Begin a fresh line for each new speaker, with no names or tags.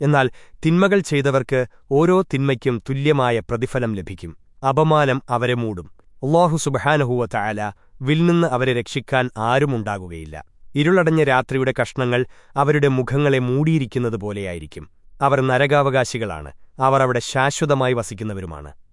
എന്നാൽ തിന്മകൾ ചെയ്തവർക്ക് ഓരോ തിന്മയ്ക്കും തുല്യമായ പ്രതിഫലം ലഭിക്കും. അപമാനം അവരെ മൂടും. അള്ളാഹു സുബഹാനഹുവ ചായാല വിൽനിന്ന് അവരെ രക്ഷിക്കാൻ ആരുമുണ്ടാകുകയില്ല ഇരുളടഞ്ഞ രാത്രിയുടെ കഷ്ണങ്ങൾ അവരുടെ മുഖങ്ങളെ മൂടിയിരിക്കുന്നതുപോലെയായിരിക്കും. അവർ നരകാവകാശികളാണ്. അവർ അവിടെ ശാശ്വതമായി വസിക്കുന്നവരുമാണ്.